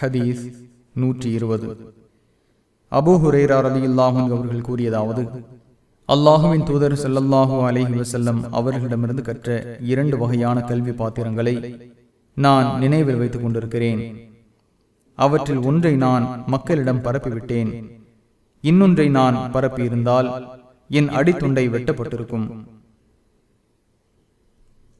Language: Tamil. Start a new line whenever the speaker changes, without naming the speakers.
ஹதீஸ் நூற்றி இருபது. அபு ஹுரேரா ரலி அல்லாஹும் அவர்கள் கூறியதாவது அல்லாஹுவின் தூதர் ஸல்லல்லாஹு அலஹி வசல்லம் அவர்களிடமிருந்து கற்ற இரண்டு வகையான கல்வி பாத்திரங்களை நான் நினைவில் வைத்துக் கொண்டிருக்கிறேன். அவற்றில் ஒன்றை நான் மக்களிடம் பரப்பிவிட்டேன். இன்னொன்றை நான் பரப்பியிருந்தால் என் அடித்துண்டை வெட்டப்பட்டிருக்கும்.